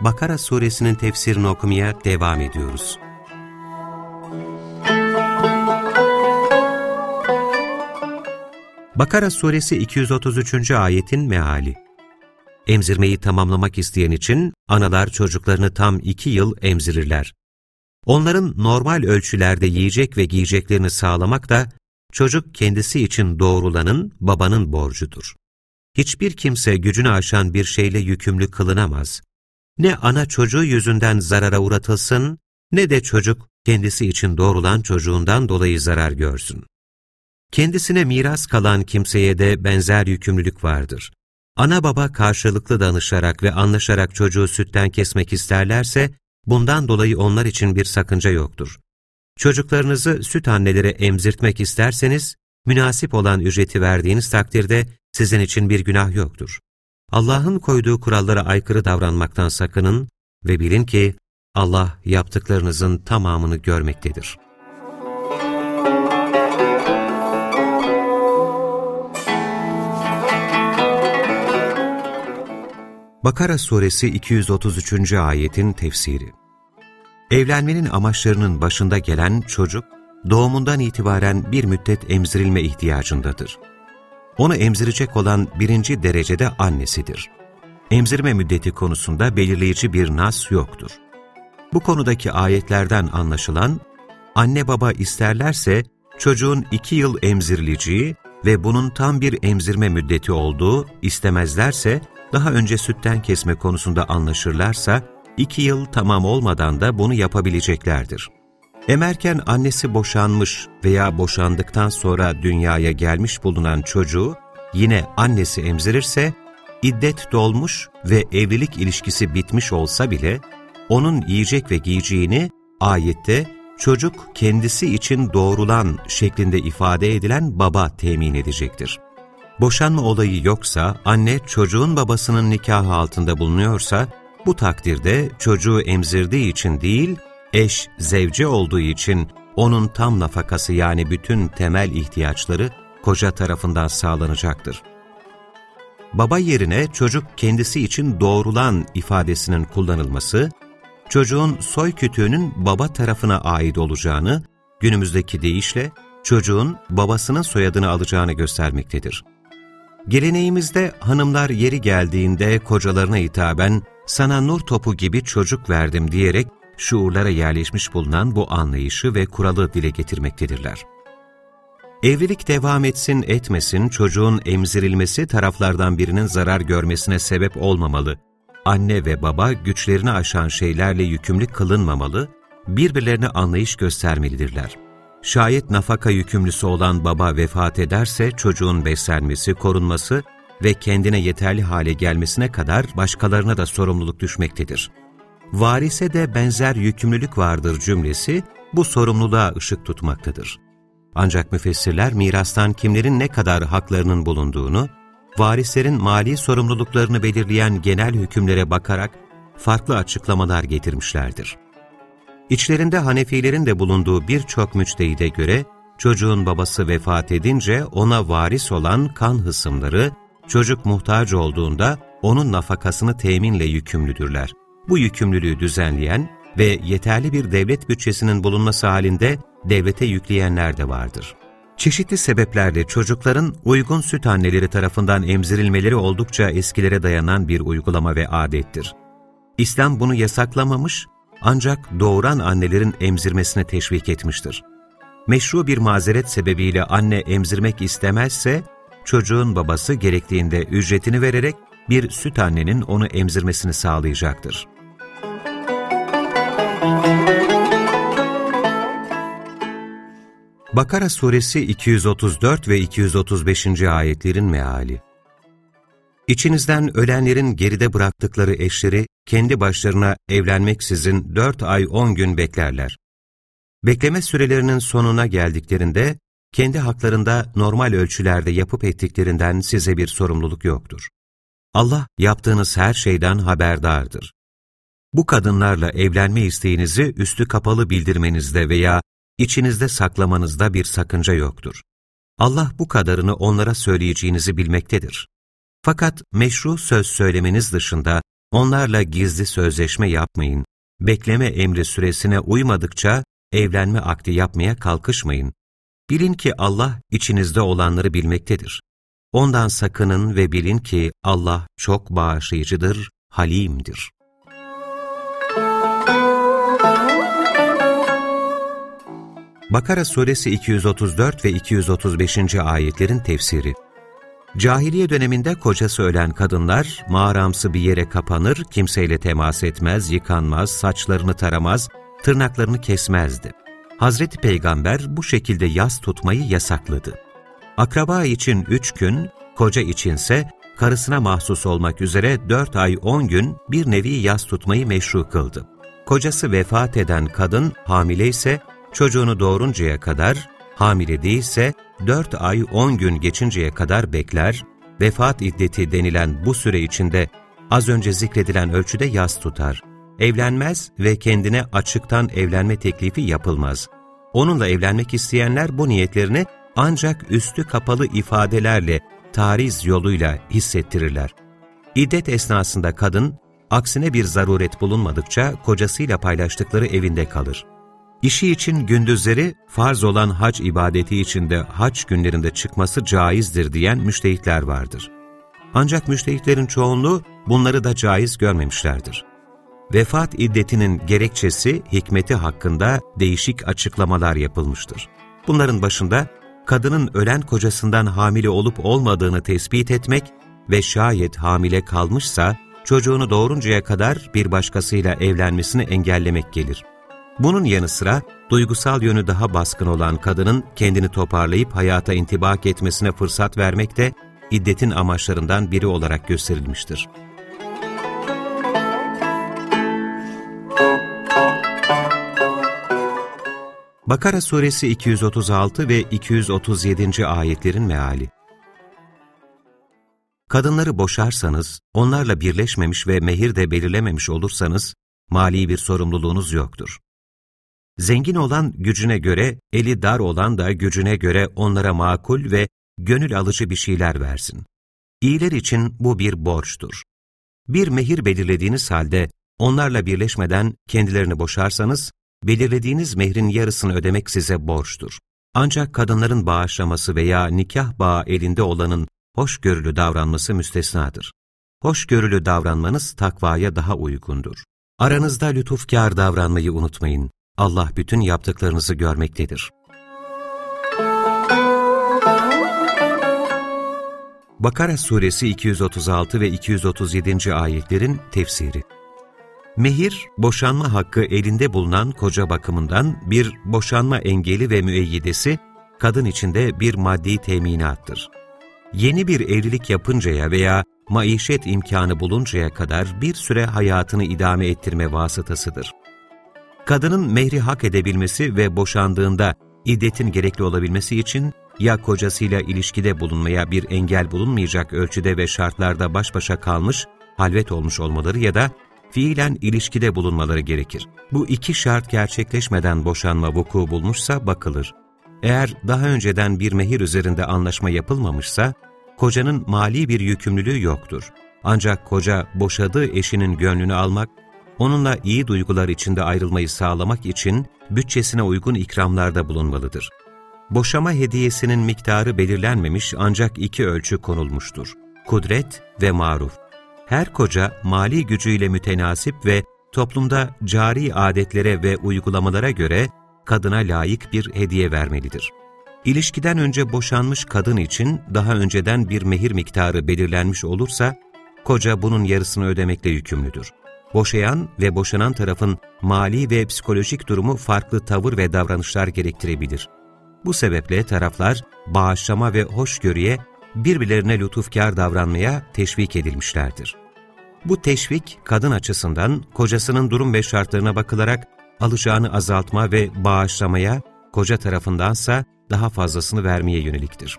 Bakara suresinin tefsirini okumaya devam ediyoruz. Bakara suresi 233. ayetin meali Emzirmeyi tamamlamak isteyen için analar çocuklarını tam iki yıl emzirirler. Onların normal ölçülerde yiyecek ve giyeceklerini sağlamak da çocuk kendisi için doğrulanın babanın borcudur. Hiçbir kimse gücünü aşan bir şeyle yükümlü kılınamaz. Ne ana çocuğu yüzünden zarara uğratılsın, ne de çocuk kendisi için doğrulan çocuğundan dolayı zarar görsün. Kendisine miras kalan kimseye de benzer yükümlülük vardır. Ana baba karşılıklı danışarak ve anlaşarak çocuğu sütten kesmek isterlerse, bundan dolayı onlar için bir sakınca yoktur. Çocuklarınızı süt annelere emzirtmek isterseniz, münasip olan ücreti verdiğiniz takdirde sizin için bir günah yoktur. Allah'ın koyduğu kurallara aykırı davranmaktan sakının ve bilin ki Allah yaptıklarınızın tamamını görmektedir. Bakara Suresi 233. ayetin tefsiri Evlenmenin amaçlarının başında gelen çocuk, doğumundan itibaren bir müddet emzirilme ihtiyacındadır. Onu emzirecek olan birinci derecede annesidir. Emzirme müddeti konusunda belirleyici bir nas yoktur. Bu konudaki ayetlerden anlaşılan, anne baba isterlerse çocuğun iki yıl emzirileceği ve bunun tam bir emzirme müddeti olduğu, istemezlerse daha önce sütten kesme konusunda anlaşırlarsa, iki yıl tamam olmadan da bunu yapabileceklerdir. Emerken annesi boşanmış veya boşandıktan sonra dünyaya gelmiş bulunan çocuğu yine annesi emzirirse, iddet dolmuş ve evlilik ilişkisi bitmiş olsa bile, onun yiyecek ve giyeceğini ayette çocuk kendisi için doğrulan şeklinde ifade edilen baba temin edecektir. Boşanma olayı yoksa, anne çocuğun babasının nikahı altında bulunuyorsa, bu takdirde çocuğu emzirdiği için değil, eş, zevce olduğu için onun tam nafakası yani bütün temel ihtiyaçları koca tarafından sağlanacaktır. Baba yerine çocuk kendisi için doğrulan ifadesinin kullanılması, çocuğun soy kütüğünün baba tarafına ait olacağını, günümüzdeki deyişle çocuğun babasının soyadını alacağını göstermektedir. Geleneğimizde hanımlar yeri geldiğinde kocalarına hitaben sana nur topu gibi çocuk verdim diyerek şuurlara yerleşmiş bulunan bu anlayışı ve kuralı dile getirmektedirler. Evlilik devam etsin etmesin çocuğun emzirilmesi taraflardan birinin zarar görmesine sebep olmamalı. Anne ve baba güçlerini aşan şeylerle yükümlü kılınmamalı, birbirlerine anlayış göstermelidirler. Şayet nafaka yükümlüsü olan baba vefat ederse çocuğun beslenmesi, korunması ve kendine yeterli hale gelmesine kadar başkalarına da sorumluluk düşmektedir. Varise de benzer yükümlülük vardır cümlesi bu sorumluluğa ışık tutmaktadır. Ancak müfessirler mirastan kimlerin ne kadar haklarının bulunduğunu, varislerin mali sorumluluklarını belirleyen genel hükümlere bakarak farklı açıklamalar getirmişlerdir. İçlerinde Hanefilerin de bulunduğu birçok müçtehide göre, çocuğun babası vefat edince ona varis olan kan hısımları, çocuk muhtaç olduğunda onun nafakasını teminle yükümlüdürler. Bu yükümlülüğü düzenleyen ve yeterli bir devlet bütçesinin bulunması halinde devlete yükleyenler de vardır. Çeşitli sebeplerle çocukların uygun süt anneleri tarafından emzirilmeleri oldukça eskilere dayanan bir uygulama ve adettir. İslam bunu yasaklamamış ancak doğuran annelerin emzirmesine teşvik etmiştir. Meşru bir mazeret sebebiyle anne emzirmek istemezse, çocuğun babası gerektiğinde ücretini vererek bir süt annenin onu emzirmesini sağlayacaktır. Bakara suresi 234 ve 235. ayetlerin meali İçinizden ölenlerin geride bıraktıkları eşleri kendi başlarına evlenmeksizin dört ay on gün beklerler. Bekleme sürelerinin sonuna geldiklerinde, kendi haklarında normal ölçülerde yapıp ettiklerinden size bir sorumluluk yoktur. Allah yaptığınız her şeyden haberdardır. Bu kadınlarla evlenme isteğinizi üstü kapalı bildirmenizde veya içinizde saklamanızda bir sakınca yoktur. Allah bu kadarını onlara söyleyeceğinizi bilmektedir. Fakat meşru söz söylemeniz dışında onlarla gizli sözleşme yapmayın, bekleme emri süresine uymadıkça evlenme akdi yapmaya kalkışmayın. Bilin ki Allah içinizde olanları bilmektedir. Ondan sakının ve bilin ki Allah çok bağışlayıcıdır, halimdir. Bakara suresi 234 ve 235. ayetlerin tefsiri Cahiliye döneminde kocası ölen kadınlar mağaramsı bir yere kapanır, kimseyle temas etmez, yıkanmaz, saçlarını taramaz, tırnaklarını kesmezdi. Hazreti Peygamber bu şekilde yas tutmayı yasakladı. Akraba için üç gün, koca içinse karısına mahsus olmak üzere dört ay on gün bir nevi yas tutmayı meşru kıldı. Kocası vefat eden kadın hamile ise çocuğunu doğuruncaya kadar, hamile değilse 4 ay 10 gün geçinceye kadar bekler, vefat iddeti denilen bu süre içinde az önce zikredilen ölçüde yas tutar. Evlenmez ve kendine açıktan evlenme teklifi yapılmaz. Onunla evlenmek isteyenler bu niyetlerini ancak üstü kapalı ifadelerle, tariz yoluyla hissettirirler. İddet esnasında kadın, aksine bir zaruret bulunmadıkça kocasıyla paylaştıkları evinde kalır. İşi için gündüzleri farz olan hac ibadeti içinde hac günlerinde çıkması caizdir diyen müştehitler vardır. Ancak müştehitlerin çoğunluğu bunları da caiz görmemişlerdir. Vefat iddetinin gerekçesi, hikmeti hakkında değişik açıklamalar yapılmıştır. Bunların başında kadının ölen kocasından hamile olup olmadığını tespit etmek ve şayet hamile kalmışsa çocuğunu doğuruncaya kadar bir başkasıyla evlenmesini engellemek gelir. Bunun yanı sıra duygusal yönü daha baskın olan kadının kendini toparlayıp hayata intibak etmesine fırsat vermek de iddetin amaçlarından biri olarak gösterilmiştir. Bakara suresi 236 ve 237. ayetlerin meali Kadınları boşarsanız, onlarla birleşmemiş ve mehir de belirlememiş olursanız, mali bir sorumluluğunuz yoktur. Zengin olan gücüne göre, eli dar olan da gücüne göre onlara makul ve gönül alıcı bir şeyler versin. İyiler için bu bir borçtur. Bir mehir belirlediğiniz halde onlarla birleşmeden kendilerini boşarsanız, belirlediğiniz mehrin yarısını ödemek size borçtur. Ancak kadınların bağışlaması veya nikah bağı elinde olanın hoşgörülü davranması müstesnadır. Hoşgörülü davranmanız takvaya daha uygundur. Aranızda lütufkar davranmayı unutmayın. Allah bütün yaptıklarınızı görmektedir. Bakara Suresi 236 ve 237. ayetlerin tefsiri Mehir, boşanma hakkı elinde bulunan koca bakımından bir boşanma engeli ve müeyyidesi, kadın içinde bir maddi teminattır. Yeni bir evlilik yapıncaya veya maişet imkanı buluncaya kadar bir süre hayatını idame ettirme vasıtasıdır kadının mehri hak edebilmesi ve boşandığında iddetin gerekli olabilmesi için ya kocasıyla ilişkide bulunmaya bir engel bulunmayacak ölçüde ve şartlarda baş başa kalmış, halvet olmuş olmaları ya da fiilen ilişkide bulunmaları gerekir. Bu iki şart gerçekleşmeden boşanma vuku bulmuşsa bakılır. Eğer daha önceden bir mehir üzerinde anlaşma yapılmamışsa, kocanın mali bir yükümlülüğü yoktur. Ancak koca boşadığı eşinin gönlünü almak onunla iyi duygular içinde ayrılmayı sağlamak için bütçesine uygun ikramlarda bulunmalıdır. Boşama hediyesinin miktarı belirlenmemiş ancak iki ölçü konulmuştur. Kudret ve maruf. Her koca mali gücüyle mütenasip ve toplumda cari adetlere ve uygulamalara göre kadına layık bir hediye vermelidir. İlişkiden önce boşanmış kadın için daha önceden bir mehir miktarı belirlenmiş olursa, koca bunun yarısını ödemekle yükümlüdür boşayan ve boşanan tarafın mali ve psikolojik durumu farklı tavır ve davranışlar gerektirebilir. Bu sebeple taraflar bağışlama ve hoşgörüye birbirlerine lütufkar davranmaya teşvik edilmişlerdir. Bu teşvik, kadın açısından kocasının durum ve şartlarına bakılarak alacağını azaltma ve bağışlamaya, koca tarafındansa daha fazlasını vermeye yöneliktir.